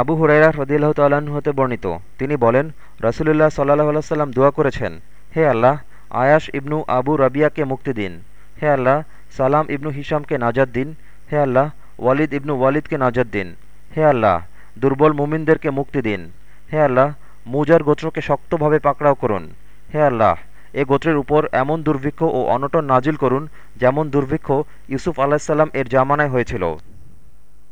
আবু হুরাইরা হদিল্লাহ তাল্লাহ্ন হতে বর্ণিত। তিনি বলেন, রসুলুল্লাহ সাল্লাহ সাল্লাম দোয়া করেছেন, হে আল্লাহ আয়াস ইবনু আবু রাবিয়াকে মুক্তি দিন। হে আল্লাহ, সালাম ইবনু হিসামকে নাজাদ দিন। হে আল্লাহ, ওয়ালিদ ইবনু ওয়ালিদকে নাজাদ দিন। হে আল্লাহ, দুর্বল মুমিনদেরকে মুক্তি দিন। হে আল্লাহ, মুজার গোত্রকে শক্তভাবে পাকড়াও করুন। হে আল্লাহ, এ গোত্রের উপর এমন দুর্ভিক্ষ ও অনটন নাজিল করুন, যেমন দুর্ভিক্ষ ইউসুফ আলাহিসাল্লাম এর জামানায় হয়েছিল।